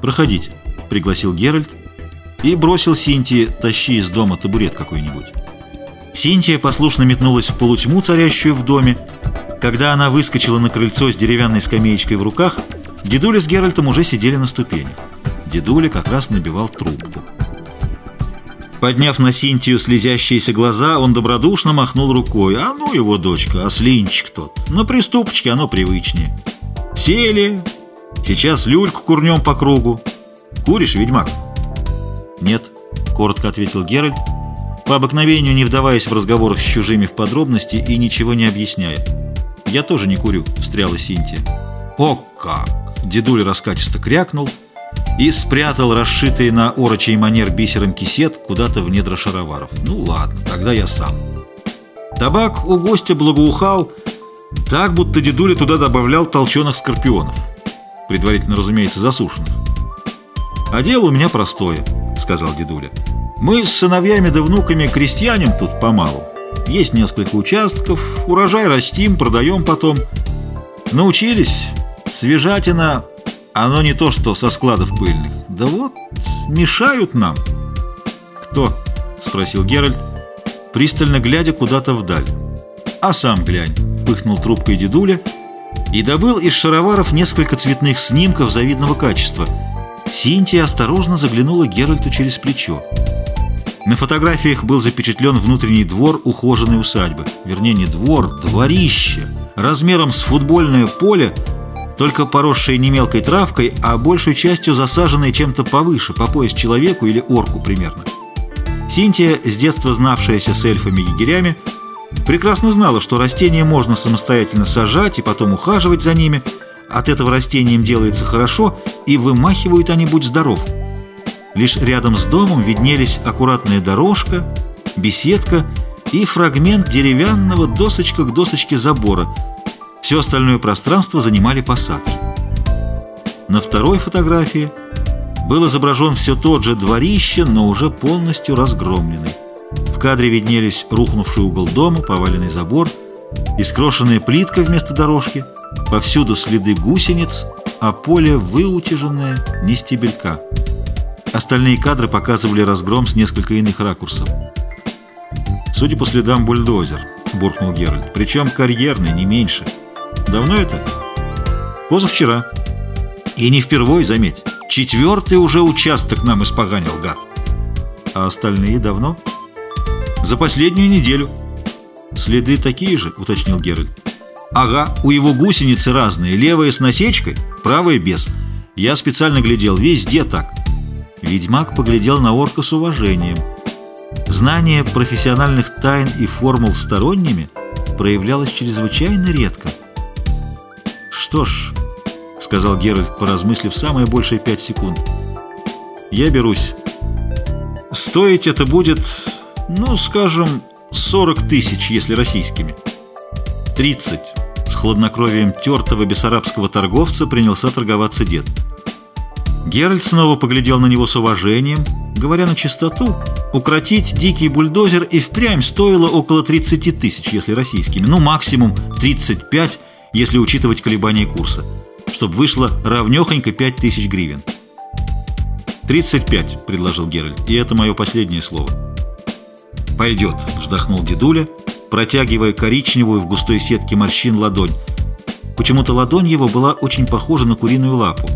«Проходите», — пригласил Геральт и бросил Синтии «тащи из дома табурет какой-нибудь». Синтия послушно метнулась в полутьму, царящую в доме. Когда она выскочила на крыльцо с деревянной скамеечкой в руках, дедуля с Геральтом уже сидели на ступенях. Дедуля как раз набивал трубку. Подняв на Синтию слезящиеся глаза, он добродушно махнул рукой. «А ну его, дочка, ослинчик тот. На приступочке оно привычнее. Сели. Сейчас люльку курнем по кругу. Куришь, ведьмак?» «Нет», — коротко ответил Геральт, по обыкновению не вдаваясь в разговорах с чужими в подробности и ничего не объясняя. «Я тоже не курю», — встряла Синтия. «О как!» — дедуль раскатисто крякнул — и спрятал расшитый на орочий манер бисером кисет куда-то в недра шароваров. Ну ладно, тогда я сам. Табак у гостя благоухал, так будто дедуля туда добавлял толченых скорпионов, предварительно, разумеется, засушенных. «А дело у меня простое», — сказал дедуля. «Мы с сыновьями да внуками крестьянам тут помалу. Есть несколько участков, урожай растим, продаем потом. Научились, свежатина оно не то, что со складов пыльных. Да вот, мешают нам. Кто? Спросил Геральт, пристально глядя куда-то вдаль. А сам глянь, пыхнул трубкой дедуля и добыл из шароваров несколько цветных снимков завидного качества. Синтия осторожно заглянула Геральту через плечо. На фотографиях был запечатлен внутренний двор ухоженной усадьбы. Вернее, не двор, дворище, размером с футбольное поле, только поросшие не мелкой травкой, а большей частью засаженные чем-то повыше, по пояс человеку или орку примерно. Синтия, с детства знавшаяся с эльфами-егерями, прекрасно знала, что растения можно самостоятельно сажать и потом ухаживать за ними. От этого растениям делается хорошо, и вымахивают они будь здоров. Лишь рядом с домом виднелись аккуратная дорожка, беседка и фрагмент деревянного досочка к досочке забора – все остальное пространство занимали посадки. На второй фотографии был изображен все тот же дворище, но уже полностью разгромленный. Кадре виднелись рухнувший угол дома, поваленный забор, искрошенная плитка вместо дорожки, повсюду следы гусениц, а поле выутяженное, не стебелька. Остальные кадры показывали разгром с несколько иных ракурсов. «Судя по следам, бульдозер», — буркнул Геральт, — «причем карьерный, не меньше». Давно это? Позавчера. И не впервой, заметь. Четвертый уже участок нам испоганил, гад. А остальные давно? За последнюю неделю. Следы такие же, уточнил Геральт. Ага, у его гусеницы разные. Левая с насечкой, правая без. Я специально глядел, везде так. Ведьмак поглядел на орка с уважением. Знание профессиональных тайн и формул сторонними проявлялось чрезвычайно редко. «Что ж», — сказал Геральт, поразмыслив самое большее пять секунд, — «я берусь. Стоить это будет, ну, скажем, 40 тысяч, если российскими». «Тридцать». С хладнокровием тертого бессарабского торговца принялся торговаться дед. Геральт снова поглядел на него с уважением, говоря на чистоту, укротить дикий бульдозер и впрямь стоило около 30 тысяч, если российскими, ну максимум 35 если учитывать колебания курса, чтобы вышло равнехонько 5000 гривен. «35», — предложил Геральт, — «и это мое последнее слово». «Пойдет», — вздохнул дедуля, протягивая коричневую в густой сетке морщин ладонь. Почему-то ладонь его была очень похожа на куриную лапу.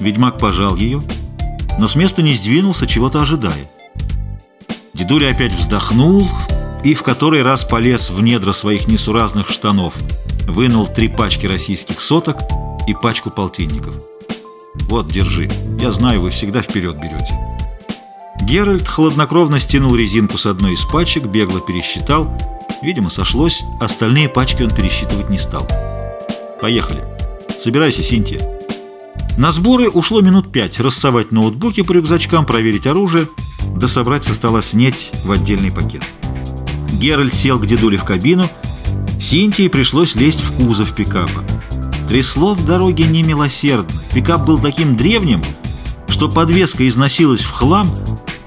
Ведьмак пожал ее, но с места не сдвинулся, чего-то ожидая. Дедуля опять вздохнул и в который раз полез в недра своих несуразных штанов — вынул три пачки российских соток и пачку полтинников. «Вот, держи. Я знаю, вы всегда вперед берете». Геральт хладнокровно стянул резинку с одной из пачек, бегло пересчитал. Видимо, сошлось, остальные пачки он пересчитывать не стал. «Поехали. Собирайся, Синтия». На сборы ушло минут пять. Рассовать ноутбуки по рюкзачкам, проверить оружие, да собрать со стола снеть в отдельный пакет. Геральт сел к дедуле в кабину Синтии пришлось лезть в кузов пикапа. Трясло в дороге немилосердно. Пикап был таким древним, что подвеска износилась в хлам,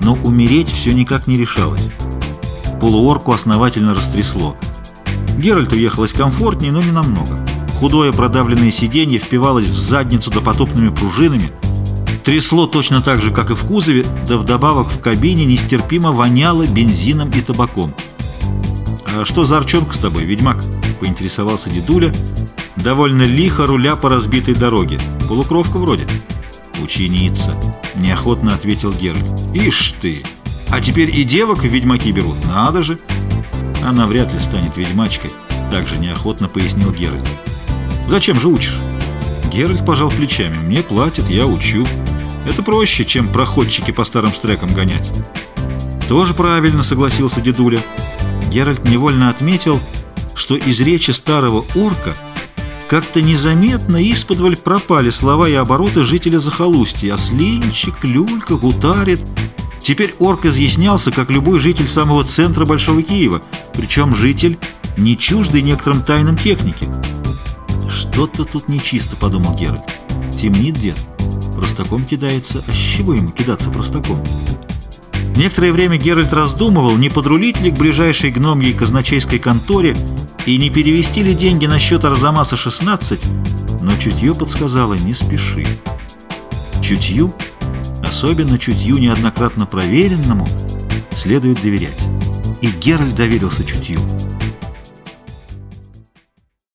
но умереть все никак не решалось. Полуорку основательно растрясло. Геральту ехалось комфортнее, но не намного. Худое продавленное сиденье впивалось в задницу допотопными пружинами. Трясло точно так же, как и в кузове, да вдобавок в кабине нестерпимо воняло бензином и табаком. «А что за арчонка с тобой, ведьмак?» — поинтересовался дедуля, довольно лихо руля по разбитой дороге. «Полукровка вроде». «Ученица», — неохотно ответил Геральт. «Ишь ты! А теперь и девок в ведьмаки берут, надо же!» «Она вряд ли станет ведьмачкой», — также неохотно пояснил Геральт. «Зачем же учишь?» Геральт пожал плечами. «Мне платят, я учу. Это проще, чем проходчики по старым штрекам гонять». «Тоже правильно», — согласился дедуля. Геральт невольно отметил, что из речи старого орка как-то незаметно исподволь пропали слова и обороты жителя захолустья. Ослинчик, люлька, гутарит. Теперь орк изъяснялся, как любой житель самого центра Большого Киева, причем житель, не чуждый некоторым тайнам техники. «Что-то тут нечисто», — подумал Геральт. «Темнит дед. Простаком кидается. А с чего ему кидаться простаком?» Некоторое время Геральт раздумывал, не подрулить ли к ближайшей гномьей казначейской конторе и не перевести ли деньги на счет Арзамаса-16, но чутье подсказало «не спеши». Чутью, особенно чутью неоднократно проверенному, следует доверять. И Геральт доверился чутью.